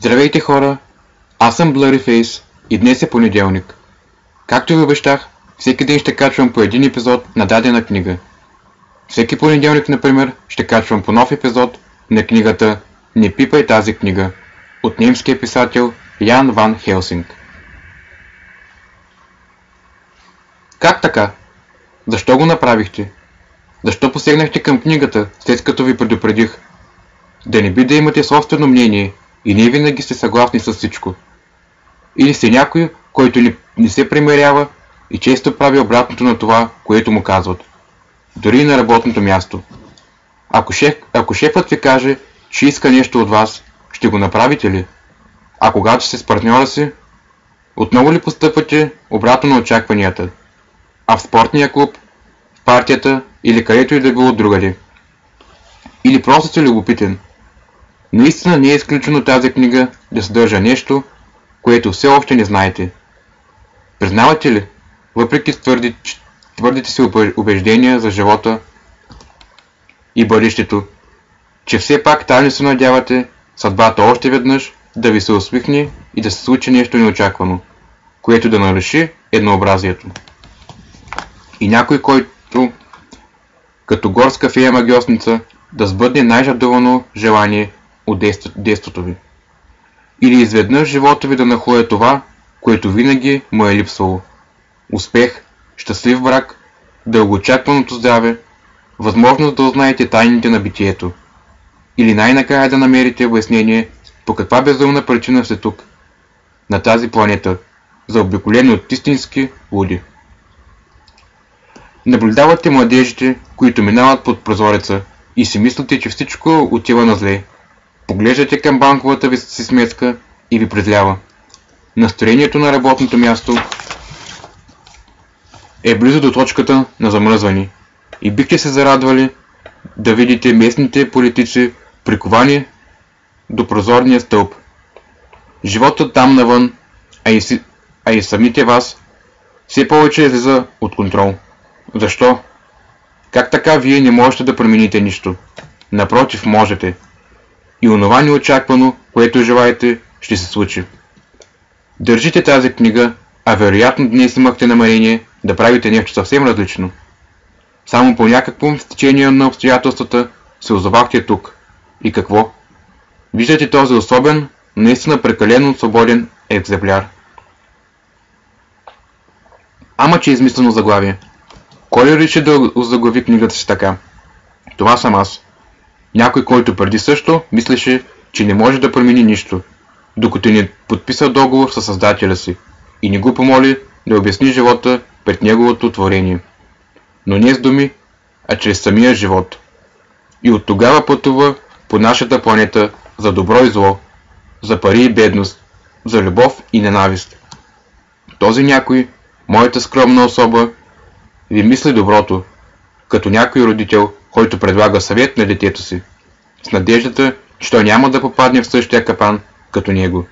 Здравейте хора, аз съм Blurry Face и днес е понеделник. Както ви обещах, всеки ден ще качвам по един епизод на дадена книга. Всеки понеделник, например, ще качвам по нов епизод на книгата Не пипай тази книга от немския писател Ян Ван Хелсинг. Как така? Защо го направихте? Защо посегнахте към книгата, след като ви предупредих? Да не би да имате собствено мнение и не винаги сте съгласни с всичко. Или сте някой, който не, се примерява и често прави обратното на това, което му казват. Дори и на работното място. Ако, шеф, ако шефът ви каже, че иска нещо от вас, ще го направите ли? А когато сте с партньора си, отново ли постъпвате обратно на очакванията? А в спортния клуб, в партията или където и да било другаде? Или просто сте любопитен? Наистина не е изключено тази книга да съдържа нещо, което все още не знаете. Признавате ли, въпреки твърди, твърдите си убеждения за живота и бъдещето, че все пак тайно се надявате съдбата още веднъж да ви се усмихне и да се случи нещо неочаквано, което да наруши еднообразието. И някой, който като горска фея магиосница да сбъдне най-жадувано желание от действото ви. Или изведнъж живота ви да нахлуе това, което винаги му е липсвало. Успех, щастлив брак, дългоочакваното здраве, възможност да узнаете тайните на битието. Или най-накрая да намерите обяснение по каква безумна причина сте тук, на тази планета, заобиколени от истински луди. Наблюдавате младежите, които минават под прозореца и си мислите, че всичко отива на зле. Поглеждате към банковата ви си сметка и ви презлява. Настроението на работното място е близо до точката на замръзване и бихте се зарадвали да видите местните политици приковани до прозорния стълб. Животът там навън, а и, си, а и самите вас, все повече излиза от контрол. Защо? Как така вие не можете да промените нищо? Напротив, можете. И онова неочаквано, което желаете, ще се случи. Държите тази книга, а вероятно днес имахте намерение да правите нещо съвсем различно. Само по някакво стечение на обстоятелствата се озовахте тук. И какво? Виждате този особен, наистина прекалено свободен екземпляр. Ама че е измислено заглавие. Кой реши да заглави книгата си така? Това съм аз. Някой, който преди също мислеше, че не може да промени нищо, докато не подписа договор със създателя си и не го помоли да обясни живота пред неговото творение. Но не с думи, а чрез самия живот. И от тогава пътува по нашата планета за добро и зло, за пари и бедност, за любов и ненавист. Този някой, моята скромна особа, ви мисли доброто, като някой родител, който предлага съвет на детето си, с надеждата, че той няма да попадне в същия капан като него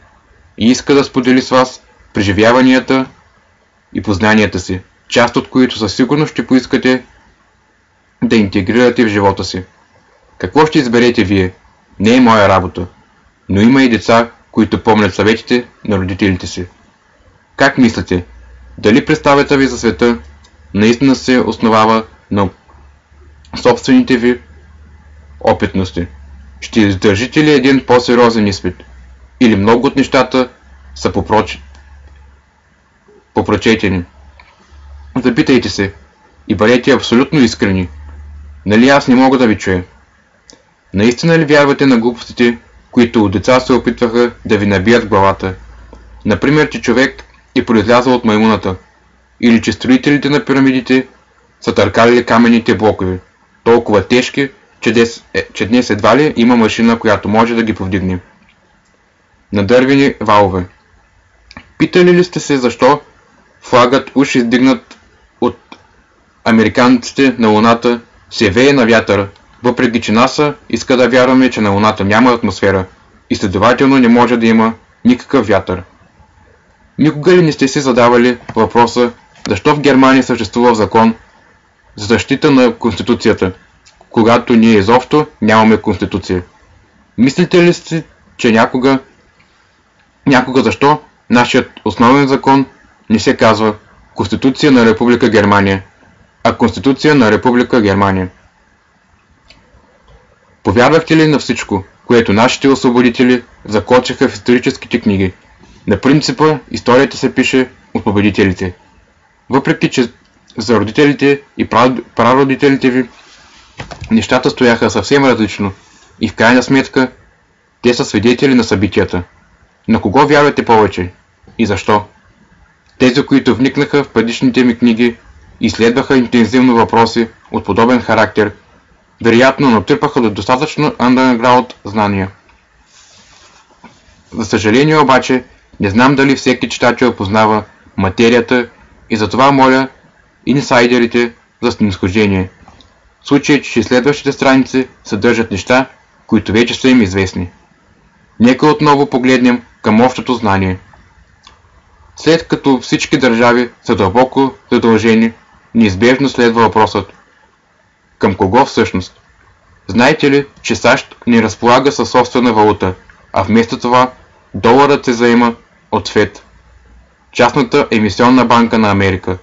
и иска да сподели с вас преживяванията и познанията си, част от които със сигурност ще поискате да интегрирате в живота си. Какво ще изберете вие? Не е моя работа. Но има и деца, които помнят съветите на родителите си. Как мислите? Дали представята ви за света наистина се основава на собствените ви опитности? Ще издържите ли един по-сериозен изпит? Или много от нещата са попроч... попрочетени? Запитайте се и бъдете абсолютно искрени. Нали аз не мога да ви чуя? Наистина ли вярвате на глупостите, които от деца се опитваха да ви набият главата? Например, че човек е произлязъл от маймуната, или че строителите на пирамидите са търкалили каменните блокове, толкова тежки, че днес, е, че днес едва ли има машина, която може да ги повдигне. Надървени валове. Питали ли сте се защо флагът уж издигнат от американците на Луната се вее на вятъра, въпреки че НАСА иска да вярваме, че на Луната няма атмосфера и следователно не може да има никакъв вятър. Никога ли не сте си задавали въпроса защо в Германия съществува закон за защита на Конституцията, когато ние изобщо нямаме Конституция? Мислите ли си, че някога някога защо нашият основен закон не се казва Конституция на Република Германия, а Конституция на Република Германия. Повярвахте ли на всичко, което нашите освободители закочиха в историческите книги? На принципа историята се пише от победителите. Въпреки, че за родителите и прародителите ви нещата стояха съвсем различно и в крайна сметка те са свидетели на събитията. На кого вярвате повече и защо? Тези, които вникнаха в предишните ми книги изследваха интензивно въпроси от подобен характер, вероятно натърпаха до достатъчно underground знания. За съжаление обаче, не знам дали всеки читател познава материята и затова моля инсайдерите за снисхождение. Случай, че следващите страници съдържат неща, които вече са им известни. Нека отново погледнем към общото знание. След като всички държави са дълбоко задължени, неизбежно следва въпросът към кого всъщност? Знаете ли, че САЩ не разполага със собствена валута, а вместо това доларът се заема от ФЕД, частната емисионна банка на Америка.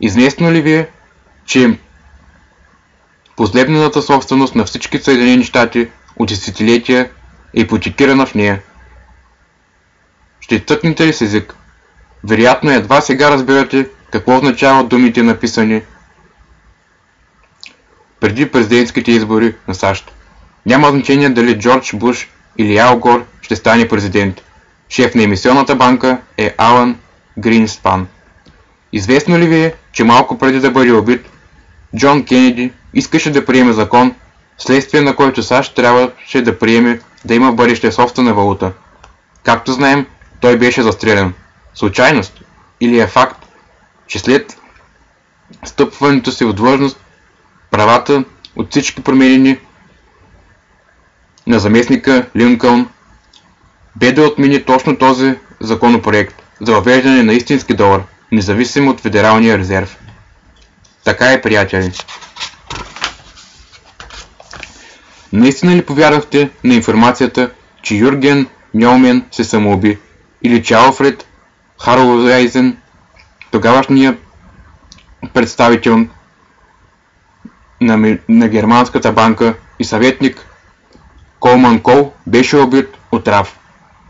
Известно ли ви е, че Последната собственост на всички Съединени щати от десетилетия е ипотекирана в нея. Ще тъкнете ли с език? Вероятно едва сега разбирате какво означават думите написани преди президентските избори на САЩ. Няма значение дали Джордж Буш или Ал Гор ще стане президент. Шеф на емисионната банка е Алан Гринспан. Известно ли ви е, че малко преди да бъде убит, Джон Кенеди искаше да приеме закон, следствие на който САЩ трябваше да приеме да има бъдеще собствена валута. Както знаем, той беше застрелян. Случайност или е факт, че след стъпването си в длъжност, правата от всички променени на заместника Линкълн бе да отмени точно този законопроект за въвеждане на истински долар, независимо от Федералния резерв. Така е, приятели. Наистина ли повярвахте на информацията, че Юрген Мьолмен се самоуби или че Алфред Харлойзен, тогавашният представител на, на Германската банка и съветник Колман Кол беше убит от Рав.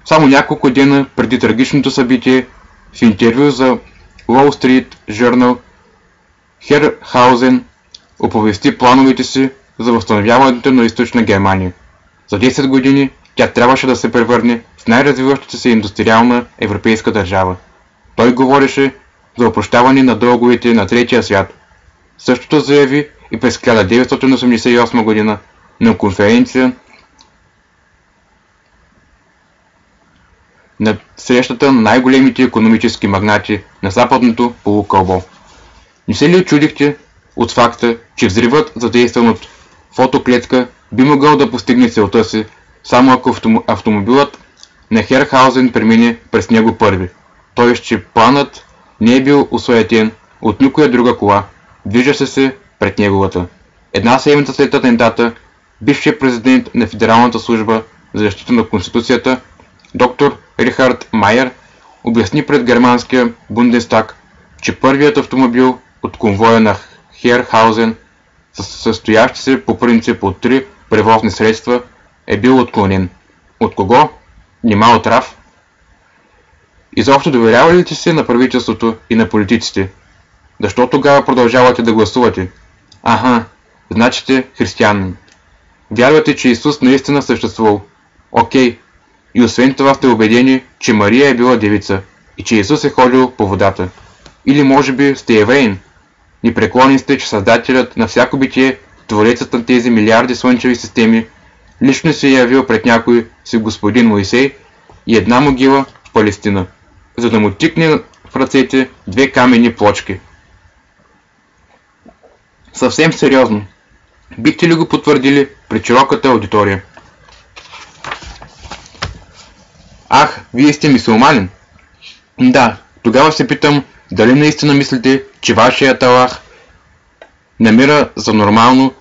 Само няколко дена преди трагичното събитие в интервю за Wall Street Journal Херхаузен оповести плановете си за възстановяването на източна Германия. За 10 години тя трябваше да се превърне в най-развиващата се индустриална европейска държава. Той говореше за опрощаване на дълговете на третия свят. Същото заяви и през 1988 година на конференция на срещата на най-големите економически магнати на западното полукълбо. Не се ли очудихте от факта, че взривът задействан от фотоклетка би могъл да постигне целта си, само ако автомобилът на Херхаузен премине през него първи. Той че планът не е бил осуетен от никоя друга кола, движеше се пред неговата. Една седмица след атентата, бившият президент на Федералната служба за защита на Конституцията, доктор Рихард Майер, обясни пред германския Бундестаг, че първият автомобил от конвоя на Херхаузен състоящ се по принцип от три превозни средства, е бил отклонен. От кого? Нима от Раф? Изобщо доверява ли се на правителството и на политиците? Защо тогава продължавате да гласувате? Аха, значите християнин. Вярвате, че Исус наистина съществувал. Окей. И освен това сте убедени, че Мария е била девица и че Исус е ходил по водата. Или може би сте евреин, Непреклонен сте, че Създателят на всяко битие, Творецът на тези милиарди слънчеви системи, лично се е явил пред някой си господин Моисей и една могила в Палестина, за да му тикне в ръцете две камени плочки. Съвсем сериозно. Бихте ли го потвърдили пред широката аудитория? Ах, вие сте мисулманин? Да, тогава се питам, дали наистина мислите, че вашият Аллах намира за нормално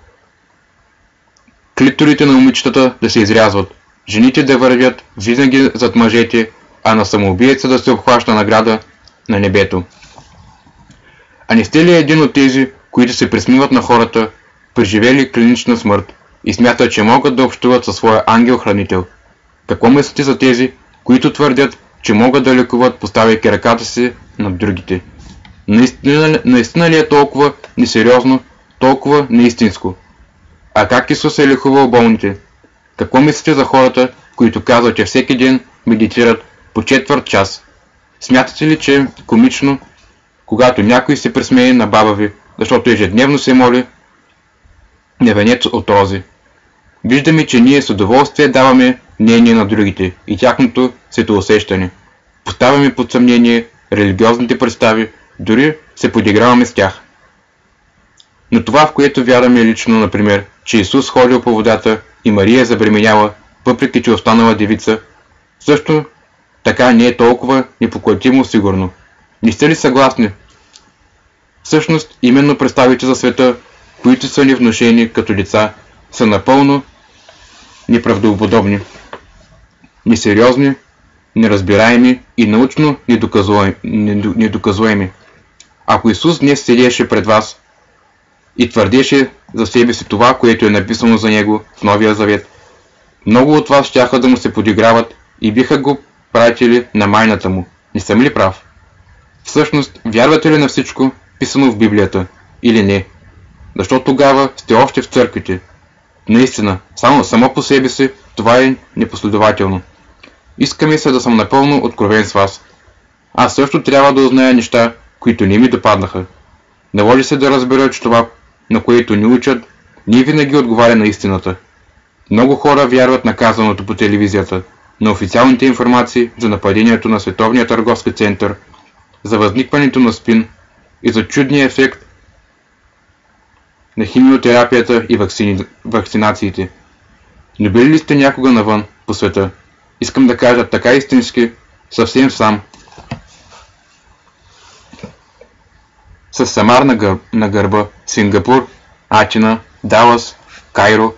клиторите на момичетата да се изрязват, жените да вървят винаги зад мъжете, а на самоубиеца да се обхваща награда на небето. А не сте ли един от тези, които се присмиват на хората, преживели клинична смърт и смятат, че могат да общуват със своя ангел-хранител? Какво мислите за тези, които твърдят, че могат да лекуват, поставяйки ръката си над другите? Наистина, наистина ли е толкова несериозно, толкова неистинско? А как Исус е лекувал болните? Какво мислите за хората, които казват, че всеки ден медитират по четвърт час? Смятате ли, че е комично, когато някой се пресмее на баба ви, защото ежедневно се моли на венец от рози? Виждаме, че ние с удоволствие даваме мнение на другите и тяхното светоусещане. Поставяме под съмнение религиозните представи, дори се подиграваме с тях. Но това, в което вярваме лично, например, че Исус ходил по водата и Мария забременяла, въпреки че останала девица, също така не е толкова непоклатимо сигурно. Не сте ли съгласни? Всъщност, именно представите за света, които са ни внушени като деца, са напълно неправдоподобни, несериозни, неразбираеми и научно недоказуеми. Ако Исус днес седеше пред вас и твърдеше за себе си това, което е написано за него в Новия Завет, много от вас щяха да му се подиграват и биха го пратили на майната му. Не съм ли прав? Всъщност, вярвате ли на всичко, писано в Библията, или не? Защо тогава сте още в църквите? Наистина, само, само по себе си това е непоследователно. Искаме се да съм напълно откровен с вас. Аз също трябва да узная неща, които не ми допаднаха. Наложи се да разбера, че това, на което ни учат, не винаги отговаря на истината. Много хора вярват на казаното по телевизията, на официалните информации за нападението на Световния търговски център, за възникването на спин и за чудния ефект на химиотерапията и вакцини... вакцинациите. Не били ли сте някога навън по света? Искам да кажа така истински, съвсем сам. С Самар на, гър... на гърба, Сингапур, Атина, Далас, Кайро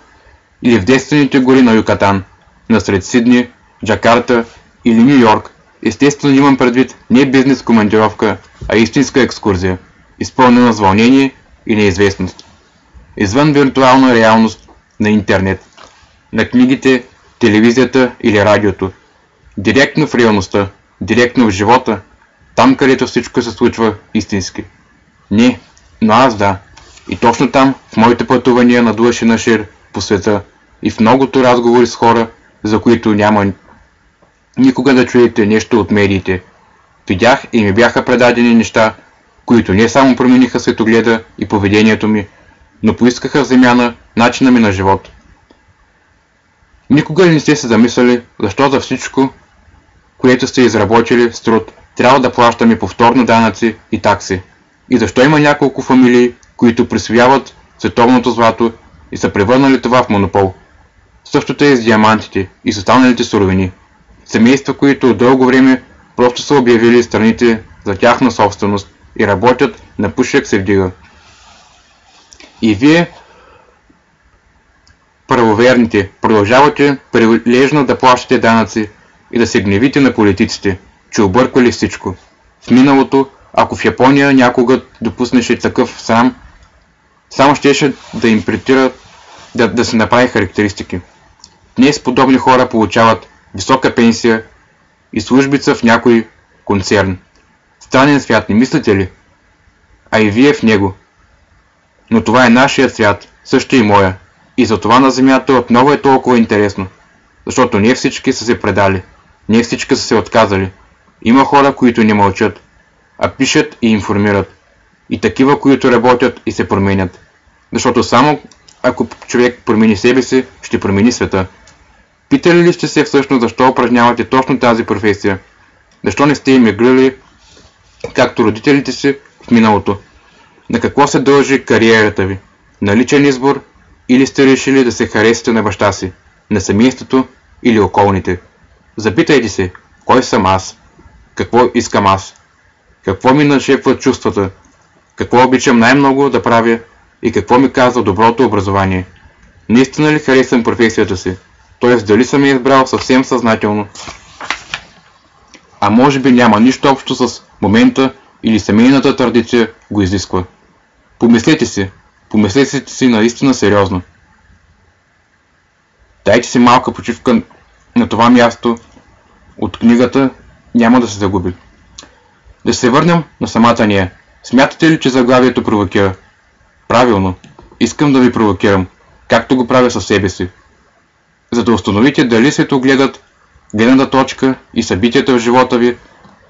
или в действените гори на Юкатан, насред Сидни, Джакарта или Нью Йорк, естествено имам предвид не бизнес командировка, а истинска екскурзия, изпълнена с вълнение и неизвестност. Извън виртуална реалност на интернет, на книгите, телевизията или радиото. Директно в реалността, директно в живота, там където всичко се случва истински. Не, но аз да. И точно там, в моите пътувания на душа на шир по света и в многото разговори с хора, за които няма никога да чуете нещо от медиите. Видях и ми бяха предадени неща, които не само промениха светогледа и поведението ми, но поискаха в земяна начина ми на живот. Никога не сте се замисляли, защо за всичко, което сте изработили с труд, трябва да плащаме повторно данъци и такси? И защо има няколко фамилии, които присвояват световното злато и са превърнали това в монопол? Същото е и с диамантите и с останалите суровини. Семейства, които от дълго време просто са обявили страните за тяхна собственост и работят на пушек се вдига. И вие, правоверните, продължавате прилежно да плащате данъци и да се гневите на политиците, че объркали всичко. В миналото, ако в Япония някога допуснеше такъв срам, само щеше да им притира да, да се направи характеристики. Днес подобни хора получават висока пенсия и службица в някой концерн. Странен свят, не мислите ли? А и вие в него. Но това е нашият свят, също и моя. И за това на Земята отново е толкова интересно. Защото не всички са се предали. Не всички са се отказали. Има хора, които не мълчат, а пишат и информират. И такива, които работят и се променят. Защото само ако човек промени себе си, ще промени света. Питали ли сте се всъщност защо упражнявате точно тази професия? Защо не сте имиграли, както родителите си в миналото? На какво се дължи кариерата ви? На личен избор или сте решили да се харесате на баща си, на семейството или околните? Запитайте се, кой съм аз? Какво искам аз? Какво ми нашепват чувствата? Какво обичам най-много да правя и какво ми казва доброто образование? Наистина ли харесвам професията си? т.е. дали съм я избрал съвсем съзнателно. а може би няма нищо общо с момента или семейната традиция го изисква. Помислете си, помислете си наистина сериозно. Дайте си малка почивка на това място от книгата няма да се загуби. Да се върнем на самата ние. Смятате ли, че заглавието провокира? Правилно. Искам да ви провокирам, както го правя със себе си. За да установите дали светогледът, гледната точка и събитията в живота ви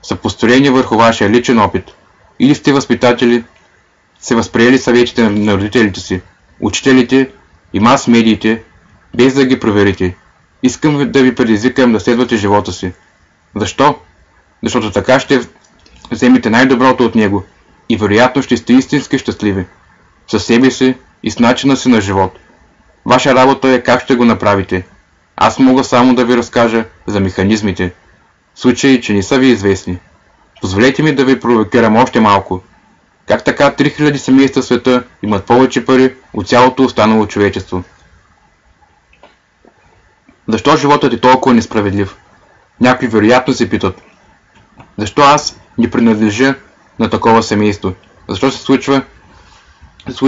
са построени върху вашия личен опит. Или сте възпитатели, се възприели съветите на родителите си, учителите и мас-медиите, без да ги проверите. Искам да ви предизвикам да следвате живота си. Защо? Защото така ще вземете най-доброто от него и вероятно ще сте истински щастливи. Със себе си и с начина си на живот. Ваша работа е как ще го направите. Аз мога само да ви разкажа за механизмите, в случай, че не са ви известни. Позволете ми да ви провокирам още малко. Как така 3000 семейства в света имат повече пари от цялото останало човечество? Защо животът е толкова несправедлив? Някои вероятно се питат. Защо аз не принадлежа на такова семейство? Защо се случва,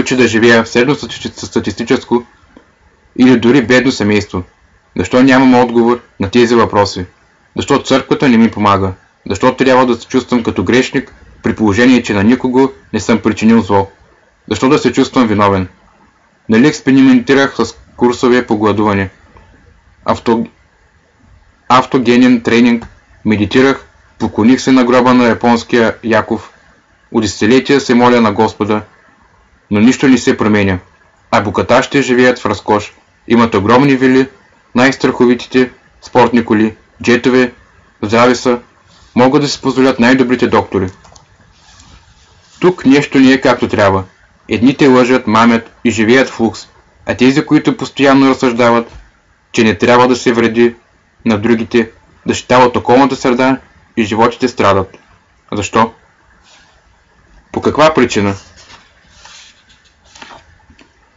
се да живея в средно статистическо или дори бедно семейство? Защо нямам отговор на тези въпроси? Защо църквата не ми помага? Защо трябва да се чувствам като грешник, при положение, че на никого не съм причинил зло? Защо да се чувствам виновен? Нали експериментирах с курсове по гладуване? Авто... Автогенен тренинг, медитирах, поклоних се на гроба на японския Яков. От десетилетия се моля на Господа, но нищо не се променя. А букатащите живеят в разкош, имат огромни вили, най-страховитите спортни коли, джетове, здрави са, могат да си позволят най-добрите доктори. Тук нещо не е както трябва. Едните лъжат, мамят и живеят в лукс, а тези, които постоянно разсъждават, че не трябва да се вреди на другите, защитават околната среда и животите страдат. Защо? По каква причина?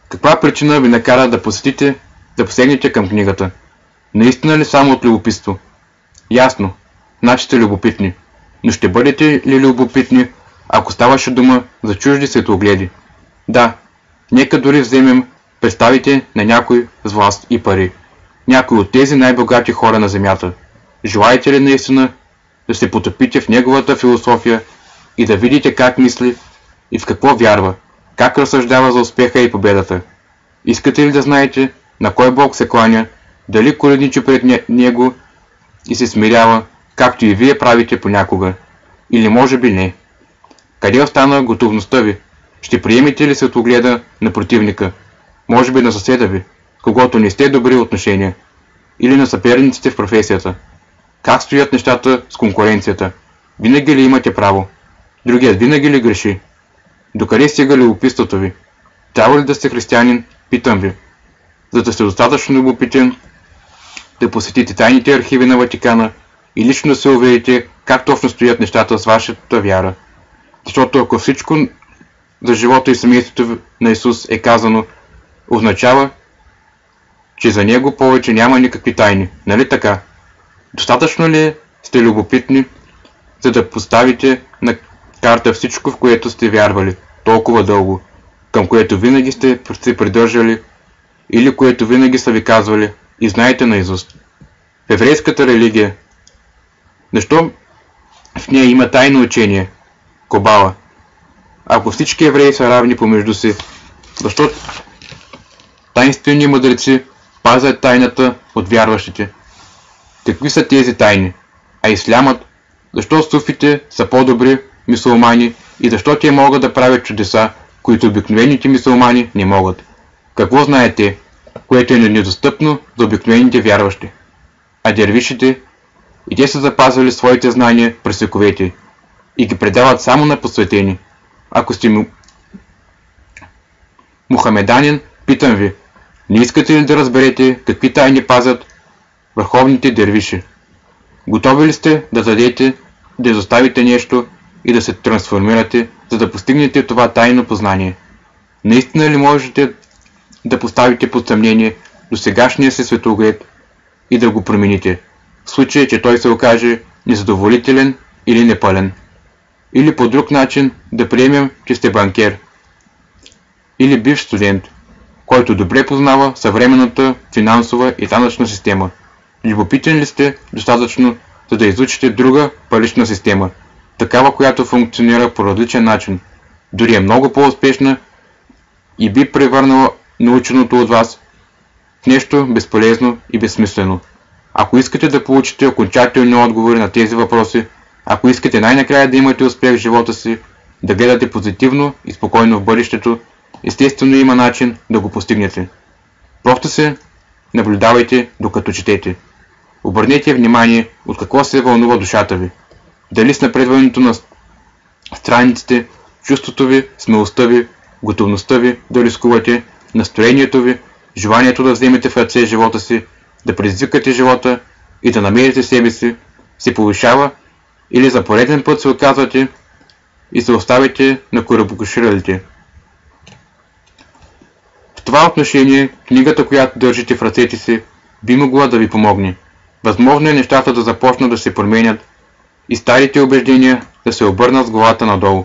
Каква причина ви накара да посетите, да посегнете към книгата? Наистина ли само от любопитство? Ясно, сте любопитни. Но ще бъдете ли любопитни, ако ставаше дума за чужди светогледи? Да, нека дори вземем представите на някой с власт и пари. Някой от тези най-богати хора на Земята. Желаете ли наистина да се потопите в неговата философия и да видите как мисли и в какво вярва, как разсъждава за успеха и победата? Искате ли да знаете на кой Бог се кланя, дали коленичи пред него и се смирява, както и вие правите понякога? Или може би не? Къде остана готовността ви? Ще приемете ли светогледа на противника? Може би на съседа ви, когато не сте добри отношения? Или на съперниците в професията? Как стоят нещата с конкуренцията? Винаги ли имате право? Другият винаги ли греши? Докъде стига любопитството ви? Трябва ли да сте християнин? Питам ви. За да сте достатъчно любопитен, да посетите тайните архиви на Ватикана и лично да се уверите как точно стоят нещата с вашата вяра. Защото ако всичко за живота и семейството на Исус е казано, означава, че за Него повече няма никакви тайни. Нали така? Достатъчно ли сте любопитни, за да поставите на карта всичко, в което сте вярвали толкова дълго, към което винаги сте се придържали или което винаги са ви казвали и знаете наизуст? В еврейската религия, защо в нея има тайно учение, Кобала? Ако всички евреи са равни помежду си, защо тайнствени мъдреци пазят тайната от вярващите? Какви са тези тайни? А ислямът? Защо суфите са по-добри мисулмани и защо те могат да правят чудеса, които обикновените мисулмани не могат? Какво знаете, което е недостъпно за обикновените вярващи? А дервишите? И те са запазвали своите знания през вековете и ги предават само на посветени. Ако сте му... мухамеданин, питам ви, не искате ли да разберете какви тайни пазят върховните дервиши. Готови ли сте да дадете, да изоставите нещо и да се трансформирате, за да постигнете това тайно познание? Наистина ли можете да поставите под съмнение до сегашния си светоглед и да го промените, в случай, че той се окаже незадоволителен или непълен. Или по друг начин да приемем, че сте банкер. Или бивш студент, който добре познава съвременната финансова и данъчна система. Любопитен ли сте достатъчно, за да изучите друга парична система, такава, която функционира по различен начин, дори е много по-успешна и би превърнала наученото от вас в нещо безполезно и безсмислено. Ако искате да получите окончателни отговори на тези въпроси, ако искате най-накрая да имате успех в живота си, да гледате позитивно и спокойно в бъдещето, естествено има начин да го постигнете. Просто се наблюдавайте докато четете. Обърнете внимание от какво се вълнува душата ви. Дали с напредването на страниците, чувството ви, смелостта ви, готовността ви да рискувате, настроението ви, желанието да вземете в ръце живота си, да предизвикате живота и да намерите себе си, се повишава или за пореден път се отказвате и се оставите на корабокоширалите. В това отношение книгата, която държите в ръцете си, би могла да ви помогне. Възможно е нещата да започнат да се променят и старите убеждения да се обърнат с главата надолу.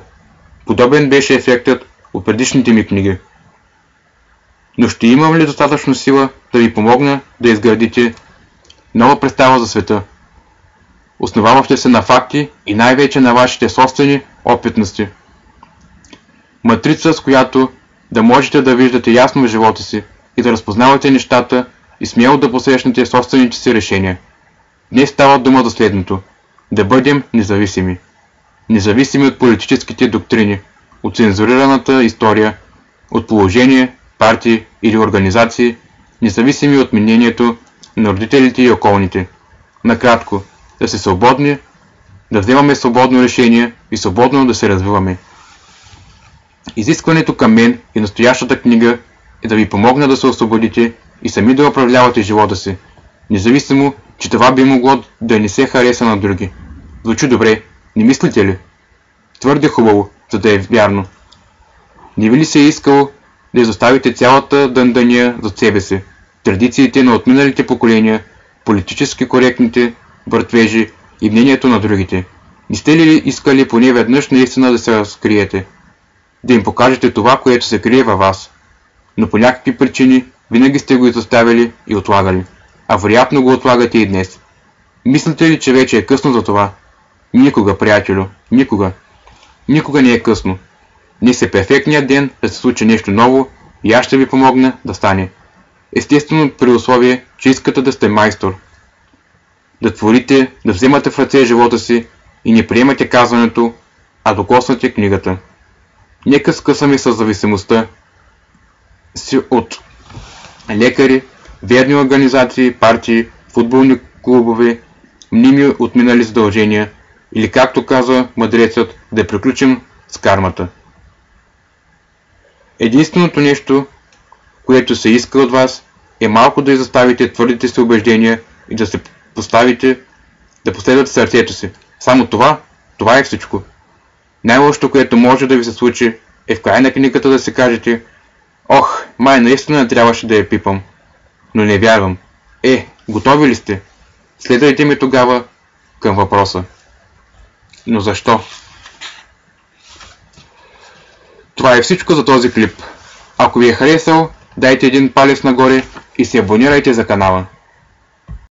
Подобен беше ефектът от предишните ми книги. Но ще имам ли достатъчно сила да ви помогна да изградите нова представа за света, основаваща се на факти и най-вече на вашите собствени опитности. Матрица, с която да можете да виждате ясно в живота си и да разпознавате нещата и смело да посрещнете собствените си решения. Днес става дума за следното. Да бъдем независими. Независими от политическите доктрини, от цензурираната история, от положение, партии или организации, независими от мнението на родителите и околните. Накратко, да се свободни, да вземаме свободно решение и свободно да се развиваме. Изискването към мен и настоящата книга е да ви помогна да се освободите и сами да управлявате живота си, независимо, че това би могло да не се хареса на други. Звучи добре, не мислите ли? Твърде хубаво, за да е вярно. Не ви ли се е искало да изоставите цялата дъндания за себе си, традициите на отминалите поколения, политически коректните бъртвежи и мнението на другите? Не сте ли искали поне веднъж наистина да се разкриете? Да им покажете това, което се крие във вас? Но по някакви причини винаги сте го изоставили и отлагали. А вероятно го отлагате и днес. Мислите ли, че вече е късно за това? Никога, приятелю, никога. Никога не е късно. Днес е перфектният ден да се случи нещо ново и аз ще ви помогна да стане. Естествено при условие, че искате да сте майстор. Да творите, да вземате в ръце живота си и не приемате казването, а докоснате книгата. Нека скъсаме с зависимостта си от лекари, верни организации, партии, футболни клубове, мними отминали задължения или както казва мъдрецът, да приключим с кармата. Единственото нещо, което се иска от вас, е малко да изоставите твърдите си убеждения и да се поставите, да последвате сърцето си. Само това, това е всичко. Най-лошото, което може да ви се случи, е в край на книгата да се кажете Ох, май наистина трябваше да я пипам. Но не вярвам. Е, готови ли сте? Следвайте ми тогава към въпроса. Но защо? Това е всичко за този клип. Ако ви е харесал, дайте един палец нагоре и се абонирайте за канала.